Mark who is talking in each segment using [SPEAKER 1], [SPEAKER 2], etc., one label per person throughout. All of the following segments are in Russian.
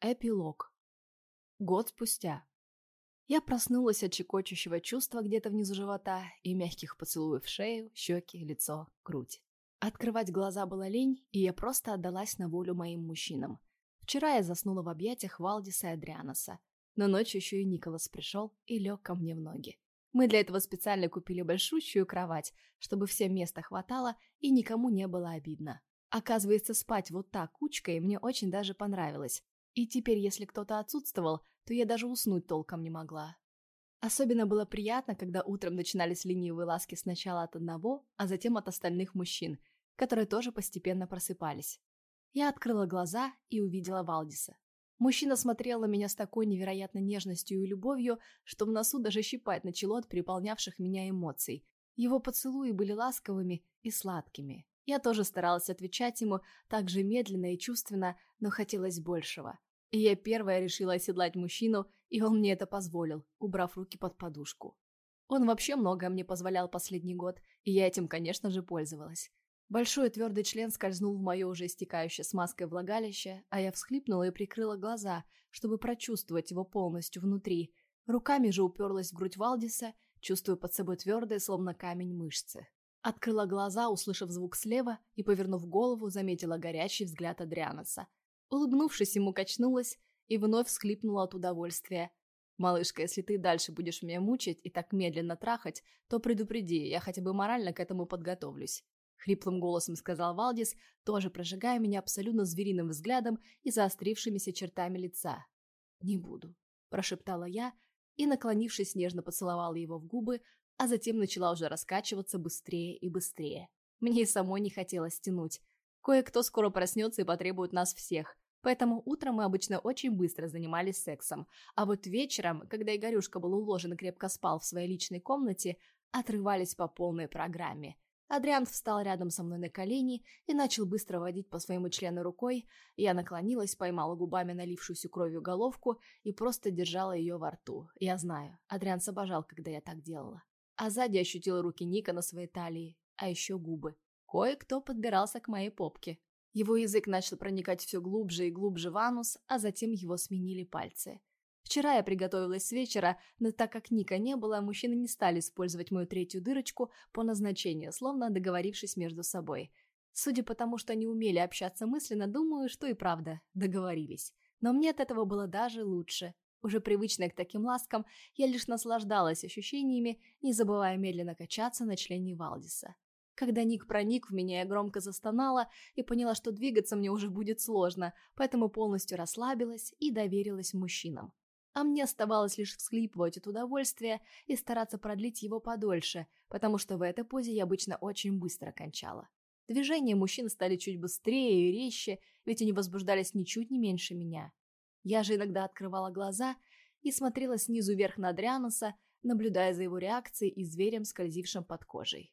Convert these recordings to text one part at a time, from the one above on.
[SPEAKER 1] Эпилог. Год спустя. Я проснулась от чекочущего чувства где-то внизу живота и мягких поцелуев в шею, щеки, лицо, грудь. Открывать глаза было лень, и я просто отдалась на волю моим мужчинам. Вчера я заснула в объятиях Валдиса и Адрианоса, но ночью еще и Николас пришел и лег ко мне в ноги. Мы для этого специально купили большущую кровать, чтобы всем места хватало и никому не было обидно. Оказывается, спать вот так кучкой мне очень даже понравилось, и теперь, если кто-то отсутствовал, то я даже уснуть толком не могла. Особенно было приятно, когда утром начинались ленивые ласки сначала от одного, а затем от остальных мужчин, которые тоже постепенно просыпались. Я открыла глаза и увидела Валдиса. Мужчина смотрел на меня с такой невероятной нежностью и любовью, что в носу даже щипать начало от переполнявших меня эмоций. Его поцелуи были ласковыми и сладкими. Я тоже старалась отвечать ему так же медленно и чувственно, но хотелось большего. Я первая решила оседлать мужчину, и он мне это позволил, убрав руки под подушку. Он вообще многое мне позволял последний год, и я этим, конечно же, пользовалась. Большой твердый член скользнул в мое уже истекающее смазкой влагалище, а я всхлипнула и прикрыла глаза, чтобы прочувствовать его полностью внутри. Руками же уперлась в грудь Валдиса, чувствуя под собой твердые, словно камень мышцы. Открыла глаза, услышав звук слева, и, повернув голову, заметила горячий взгляд Адрианоса. Улыбнувшись, ему качнулась и вновь всхлипнула от удовольствия. «Малышка, если ты дальше будешь меня мучить и так медленно трахать, то предупреди, я хотя бы морально к этому подготовлюсь». Хриплым голосом сказал Валдис, тоже прожигая меня абсолютно звериным взглядом и заострившимися чертами лица. «Не буду», – прошептала я и, наклонившись, нежно поцеловала его в губы, а затем начала уже раскачиваться быстрее и быстрее. Мне и самой не хотелось тянуть. Кое-кто скоро проснется и потребует нас всех. Поэтому утром мы обычно очень быстро занимались сексом. А вот вечером, когда Игорюшка был уложен и крепко спал в своей личной комнате, отрывались по полной программе. Адриан встал рядом со мной на колени и начал быстро водить по своему члену рукой. Я наклонилась, поймала губами налившуюся кровью головку и просто держала ее во рту. Я знаю, Адриан обожал, когда я так делала. А сзади ощутила руки Ника на своей талии, а еще губы. Кое-кто подбирался к моей попке. Его язык начал проникать все глубже и глубже в анус, а затем его сменили пальцы. Вчера я приготовилась с вечера, но так как Ника не было, мужчины не стали использовать мою третью дырочку по назначению, словно договорившись между собой. Судя по тому, что они умели общаться мысленно, думаю, что и правда договорились. Но мне от этого было даже лучше. Уже привычная к таким ласкам, я лишь наслаждалась ощущениями, не забывая медленно качаться на члене Валдиса. Когда Ник проник в меня, я громко застонала и поняла, что двигаться мне уже будет сложно, поэтому полностью расслабилась и доверилась мужчинам. А мне оставалось лишь всхлипывать от удовольствия и стараться продлить его подольше, потому что в этой позе я обычно очень быстро кончала. Движения мужчин стали чуть быстрее и резче, ведь они возбуждались ничуть не меньше меня. Я же иногда открывала глаза и смотрела снизу вверх на Адрианоса, наблюдая за его реакцией и зверем, скользившим под кожей.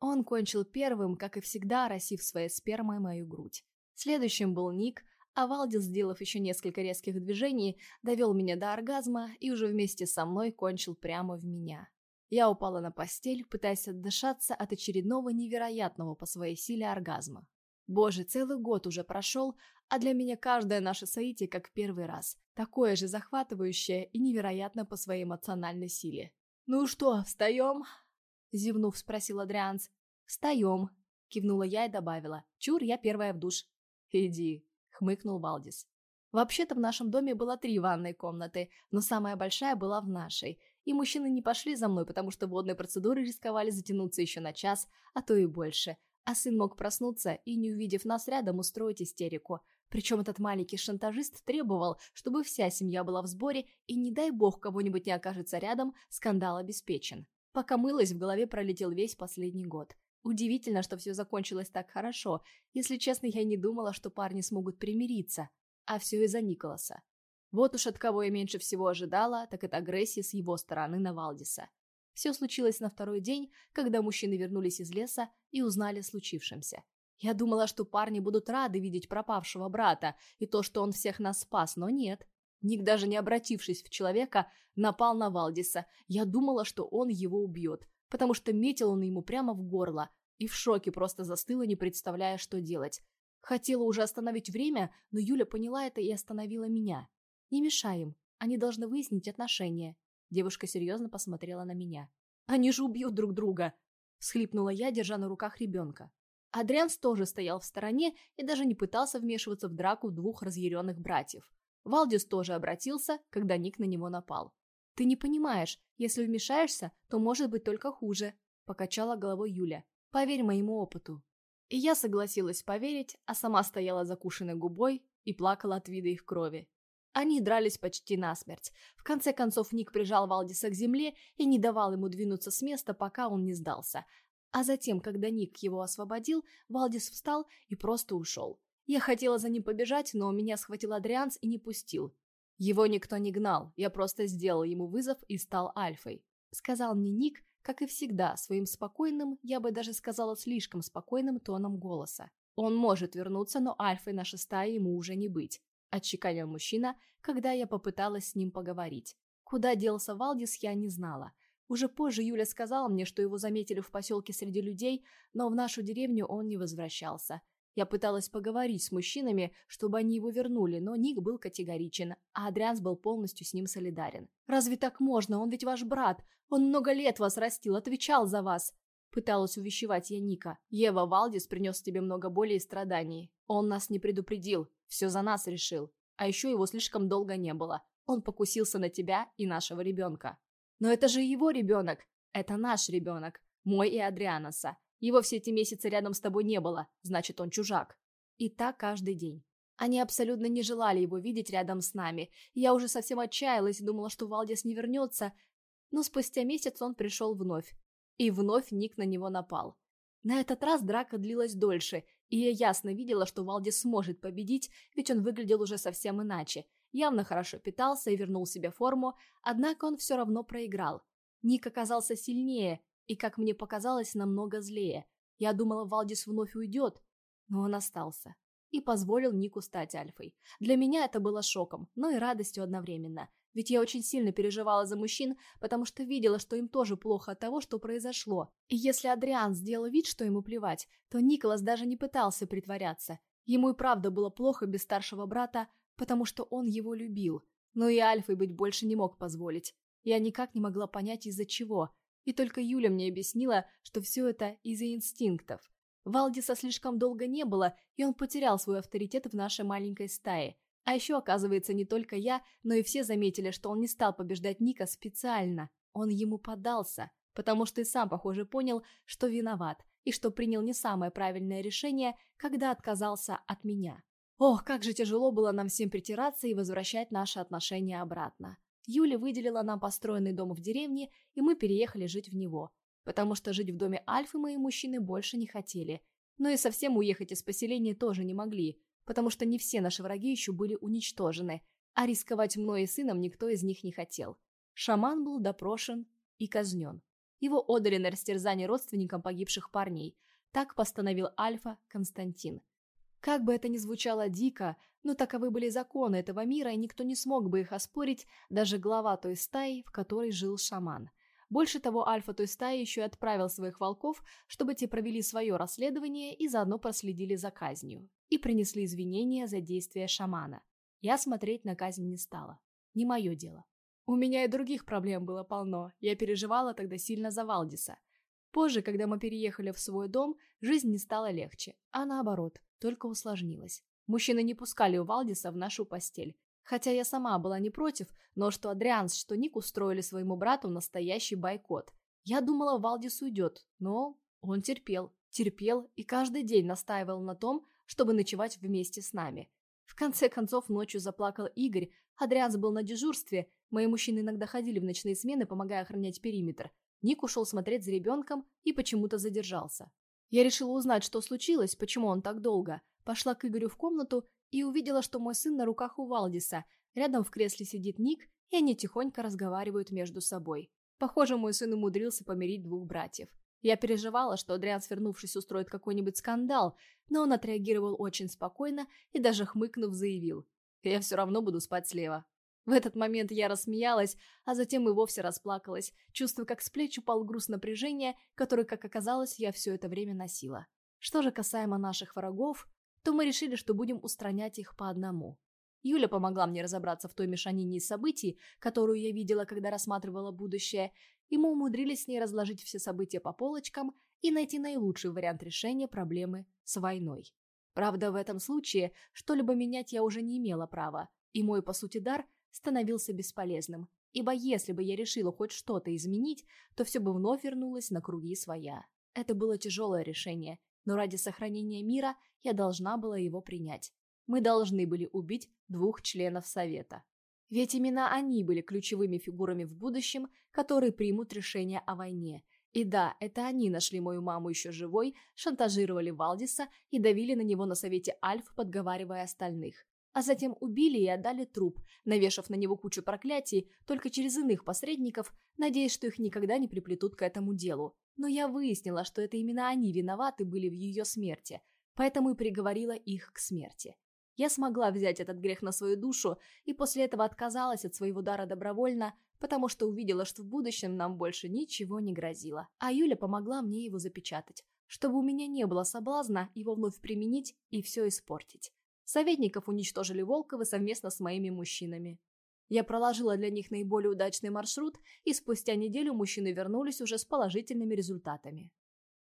[SPEAKER 1] Он кончил первым, как и всегда, оросив своей спермой мою грудь. Следующим был Ник, а Валдис, сделав еще несколько резких движений, довел меня до оргазма и уже вместе со мной кончил прямо в меня. Я упала на постель, пытаясь отдышаться от очередного невероятного по своей силе оргазма. Боже, целый год уже прошел, а для меня каждое наше соитие как первый раз. Такое же захватывающее и невероятно по своей эмоциональной силе. «Ну что, встаем?» Зевнув, спросил Адрианс. «Встаем», — кивнула я и добавила. «Чур, я первая в душ». «Иди», — хмыкнул Валдис. Вообще-то в нашем доме было три ванной комнаты, но самая большая была в нашей. И мужчины не пошли за мной, потому что водные процедуры рисковали затянуться еще на час, а то и больше. А сын мог проснуться и, не увидев нас рядом, устроить истерику. Причем этот маленький шантажист требовал, чтобы вся семья была в сборе, и не дай бог кого-нибудь не окажется рядом, скандал обеспечен. Пока мылась, в голове пролетел весь последний год. Удивительно, что все закончилось так хорошо. Если честно, я не думала, что парни смогут примириться. А все из-за Николаса. Вот уж от кого я меньше всего ожидала, так это агрессия с его стороны на Валдиса. Все случилось на второй день, когда мужчины вернулись из леса и узнали о случившемся. Я думала, что парни будут рады видеть пропавшего брата и то, что он всех нас спас, но нет. Ник, даже не обратившись в человека, напал на Валдиса. Я думала, что он его убьет, потому что метил он ему прямо в горло, и в шоке просто застыла, не представляя, что делать. Хотела уже остановить время, но Юля поняла это и остановила меня. «Не мешай им, они должны выяснить отношения». Девушка серьезно посмотрела на меня. «Они же убьют друг друга!» Всхлипнула я, держа на руках ребенка. Адрианс тоже стоял в стороне и даже не пытался вмешиваться в драку двух разъяренных братьев. Валдис тоже обратился, когда Ник на него напал. «Ты не понимаешь, если вмешаешься, то может быть только хуже», – покачала головой Юля. «Поверь моему опыту». И я согласилась поверить, а сама стояла закушенной губой и плакала от вида их крови. Они дрались почти насмерть. В конце концов Ник прижал Валдиса к земле и не давал ему двинуться с места, пока он не сдался. А затем, когда Ник его освободил, Валдис встал и просто ушел. Я хотела за ним побежать, но меня схватил Адрианс и не пустил. Его никто не гнал, я просто сделал ему вызов и стал альфой. Сказал мне Ник, как и всегда, своим спокойным, я бы даже сказала слишком спокойным тоном голоса. Он может вернуться, но альфой на шестая ему уже не быть. Отчеканил мужчина, когда я попыталась с ним поговорить. Куда делся Валдис, я не знала. Уже позже Юля сказала мне, что его заметили в поселке среди людей, но в нашу деревню он не возвращался. Я пыталась поговорить с мужчинами, чтобы они его вернули, но Ник был категоричен, а Адрианс был полностью с ним солидарен. «Разве так можно? Он ведь ваш брат. Он много лет вас растил, отвечал за вас». Пыталась увещевать я Ника. «Ева Валдис принес тебе много боли и страданий. Он нас не предупредил, все за нас решил. А еще его слишком долго не было. Он покусился на тебя и нашего ребенка». «Но это же его ребенок. Это наш ребенок. Мой и Адрианоса. Его все эти месяцы рядом с тобой не было, значит, он чужак. И так каждый день. Они абсолютно не желали его видеть рядом с нами. Я уже совсем отчаялась и думала, что Валдис не вернется. Но спустя месяц он пришел вновь. И вновь Ник на него напал. На этот раз драка длилась дольше, и я ясно видела, что Валдис сможет победить, ведь он выглядел уже совсем иначе. Явно хорошо питался и вернул себе форму, однако он все равно проиграл. Ник оказался сильнее, и, как мне показалось, намного злее. Я думала, Валдис вновь уйдет, но он остался. И позволил Нику стать Альфой. Для меня это было шоком, но и радостью одновременно. Ведь я очень сильно переживала за мужчин, потому что видела, что им тоже плохо от того, что произошло. И если Адриан сделал вид, что ему плевать, то Николас даже не пытался притворяться. Ему и правда было плохо без старшего брата, потому что он его любил. Но и Альфой быть больше не мог позволить. Я никак не могла понять, из-за чего. И только Юля мне объяснила, что все это из-за инстинктов. Валдиса слишком долго не было, и он потерял свой авторитет в нашей маленькой стае. А еще, оказывается, не только я, но и все заметили, что он не стал побеждать Ника специально. Он ему подался, потому что и сам, похоже, понял, что виноват, и что принял не самое правильное решение, когда отказался от меня. Ох, как же тяжело было нам всем притираться и возвращать наши отношения обратно. Юля выделила нам построенный дом в деревне, и мы переехали жить в него, потому что жить в доме Альфы мои мужчины больше не хотели. Но и совсем уехать из поселения тоже не могли, потому что не все наши враги еще были уничтожены, а рисковать мной и сыном никто из них не хотел. Шаман был допрошен и казнен. Его отдали на растерзание родственникам погибших парней. Так постановил Альфа Константин. Как бы это ни звучало дико, но таковы были законы этого мира, и никто не смог бы их оспорить, даже глава той стаи, в которой жил шаман. Больше того, альфа той стаи еще и отправил своих волков, чтобы те провели свое расследование и заодно проследили за казнью. И принесли извинения за действия шамана. Я смотреть на казнь не стала. Не мое дело. У меня и других проблем было полно. Я переживала тогда сильно за Валдиса. Позже, когда мы переехали в свой дом, жизнь не стала легче, а наоборот, только усложнилась. Мужчины не пускали Валдиса в нашу постель. Хотя я сама была не против, но что Адрианс, что Ник устроили своему брату настоящий бойкот. Я думала, Валдис уйдет, но он терпел, терпел и каждый день настаивал на том, чтобы ночевать вместе с нами. В конце концов ночью заплакал Игорь, Адрианс был на дежурстве, мои мужчины иногда ходили в ночные смены, помогая охранять периметр. Ник ушел смотреть за ребенком и почему-то задержался. Я решила узнать, что случилось, почему он так долго. Пошла к Игорю в комнату и увидела, что мой сын на руках у Валдиса. Рядом в кресле сидит Ник, и они тихонько разговаривают между собой. Похоже, мой сын умудрился помирить двух братьев. Я переживала, что Адриан, свернувшись, устроит какой-нибудь скандал, но он отреагировал очень спокойно и даже хмыкнув заявил. «Я все равно буду спать слева. В этот момент я рассмеялась, а затем и вовсе расплакалась, чувствуя, как с плеч упал груз напряжения, который, как оказалось, я все это время носила. Что же касаемо наших врагов, то мы решили, что будем устранять их по одному. Юля помогла мне разобраться в той мешанине событий, которую я видела, когда рассматривала будущее, и мы умудрились с ней разложить все события по полочкам и найти наилучший вариант решения проблемы с войной. Правда, в этом случае что-либо менять я уже не имела права, и мой, по сути, дар становился бесполезным, ибо если бы я решила хоть что-то изменить, то все бы вновь вернулось на круги своя. Это было тяжелое решение, но ради сохранения мира я должна была его принять. Мы должны были убить двух членов Совета. Ведь именно они были ключевыми фигурами в будущем, которые примут решение о войне. И да, это они нашли мою маму еще живой, шантажировали Валдиса и давили на него на Совете Альф, подговаривая остальных. А затем убили и отдали труп, навешав на него кучу проклятий только через иных посредников, надеясь, что их никогда не приплетут к этому делу. Но я выяснила, что это именно они виноваты были в ее смерти, поэтому и приговорила их к смерти. Я смогла взять этот грех на свою душу и после этого отказалась от своего дара добровольно, потому что увидела, что в будущем нам больше ничего не грозило. А Юля помогла мне его запечатать, чтобы у меня не было соблазна его вновь применить и все испортить. Советников уничтожили Волковы совместно с моими мужчинами. Я проложила для них наиболее удачный маршрут, и спустя неделю мужчины вернулись уже с положительными результатами.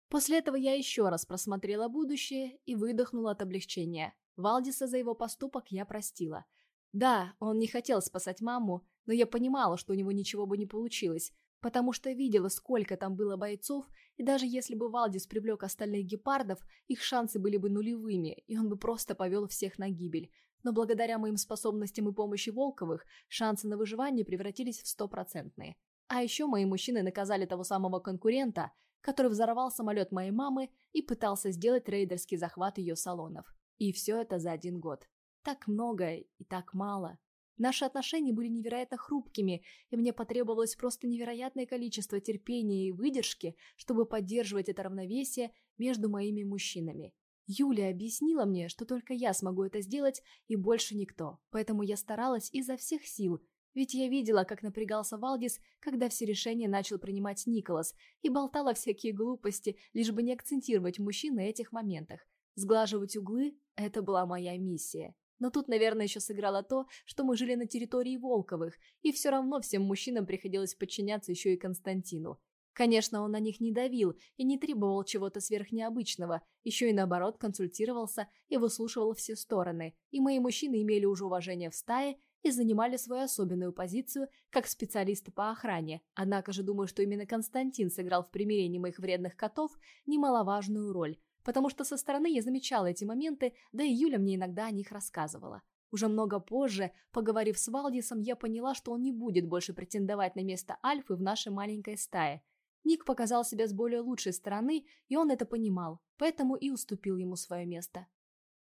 [SPEAKER 1] После этого я еще раз просмотрела будущее и выдохнула от облегчения. Валдиса за его поступок я простила. Да, он не хотел спасать маму, но я понимала, что у него ничего бы не получилось, потому что видела, сколько там было бойцов, и даже если бы Валдис привлек остальных гепардов, их шансы были бы нулевыми, и он бы просто повел всех на гибель. Но благодаря моим способностям и помощи Волковых, шансы на выживание превратились в стопроцентные. А еще мои мужчины наказали того самого конкурента, который взорвал самолет моей мамы и пытался сделать рейдерский захват ее салонов. И все это за один год. Так много и так мало. Наши отношения были невероятно хрупкими, и мне потребовалось просто невероятное количество терпения и выдержки, чтобы поддерживать это равновесие между моими мужчинами. Юля объяснила мне, что только я смогу это сделать и больше никто, поэтому я старалась изо всех сил, ведь я видела, как напрягался Валдис, когда все решения начал принимать Николас, и болтала всякие глупости, лишь бы не акцентировать мужчин на этих моментах. Сглаживать углы – это была моя миссия. Но тут, наверное, еще сыграло то, что мы жили на территории Волковых, и все равно всем мужчинам приходилось подчиняться еще и Константину. Конечно, он на них не давил и не требовал чего-то сверхнеобычного, еще и наоборот консультировался и выслушивал все стороны, и мои мужчины имели уже уважение в стае и занимали свою особенную позицию как специалисты по охране. Однако же думаю, что именно Константин сыграл в примирении моих вредных котов немаловажную роль, потому что со стороны я замечала эти моменты, да и Юля мне иногда о них рассказывала. Уже много позже, поговорив с Валдисом, я поняла, что он не будет больше претендовать на место Альфы в нашей маленькой стае. Ник показал себя с более лучшей стороны, и он это понимал, поэтому и уступил ему свое место.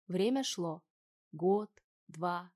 [SPEAKER 1] Время шло. Год, два,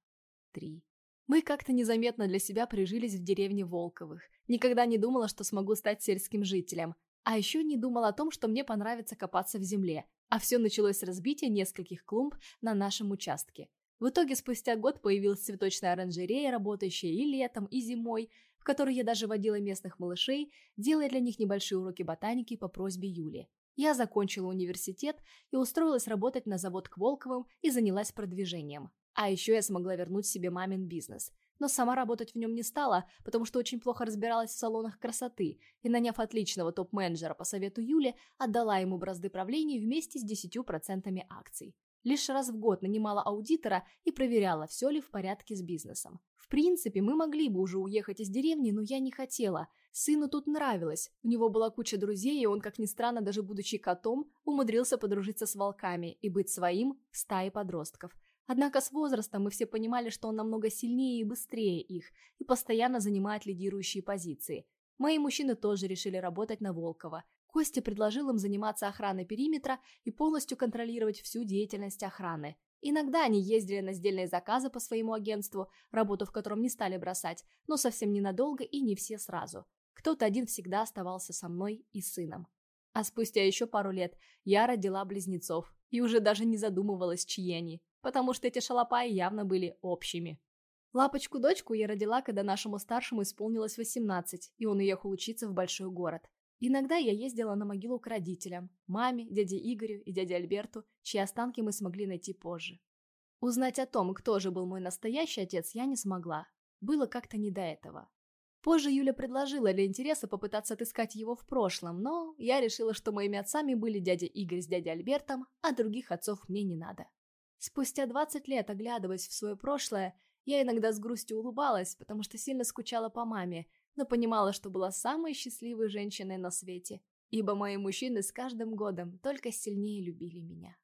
[SPEAKER 1] три. Мы как-то незаметно для себя прижились в деревне Волковых. Никогда не думала, что смогу стать сельским жителем. А еще не думал о том, что мне понравится копаться в земле. А все началось с разбития нескольких клумб на нашем участке. В итоге спустя год появилась цветочная оранжерея, работающая и летом, и зимой, в которой я даже водила местных малышей, делая для них небольшие уроки ботаники по просьбе Юли. Я закончила университет и устроилась работать на завод к Волковым и занялась продвижением. А еще я смогла вернуть себе мамин бизнес но сама работать в нем не стала, потому что очень плохо разбиралась в салонах красоты, и, наняв отличного топ-менеджера по совету Юли, отдала ему бразды правления вместе с 10% акций. Лишь раз в год нанимала аудитора и проверяла, все ли в порядке с бизнесом. В принципе, мы могли бы уже уехать из деревни, но я не хотела. Сыну тут нравилось. У него была куча друзей, и он, как ни странно, даже будучи котом, умудрился подружиться с волками и быть своим в стае подростков. Однако с возрастом мы все понимали, что он намного сильнее и быстрее их и постоянно занимает лидирующие позиции. Мои мужчины тоже решили работать на Волкова. Костя предложил им заниматься охраной периметра и полностью контролировать всю деятельность охраны. Иногда они ездили на сдельные заказы по своему агентству, работу в котором не стали бросать, но совсем ненадолго и не все сразу. Кто-то один всегда оставался со мной и сыном. А спустя еще пару лет я родила близнецов и уже даже не задумывалась, чьи они потому что эти шалопаи явно были общими. Лапочку-дочку я родила, когда нашему старшему исполнилось 18, и он уехал учиться в большой город. Иногда я ездила на могилу к родителям, маме, дяде Игорю и дяде Альберту, чьи останки мы смогли найти позже. Узнать о том, кто же был мой настоящий отец, я не смогла. Было как-то не до этого. Позже Юля предложила для интереса попытаться отыскать его в прошлом, но я решила, что моими отцами были дядя Игорь с дядей Альбертом, а других отцов мне не надо. Спустя 20 лет, оглядываясь в свое прошлое, я иногда с грустью улыбалась, потому что сильно скучала по маме, но понимала, что была самой счастливой женщиной на свете, ибо мои мужчины с каждым годом только сильнее любили меня.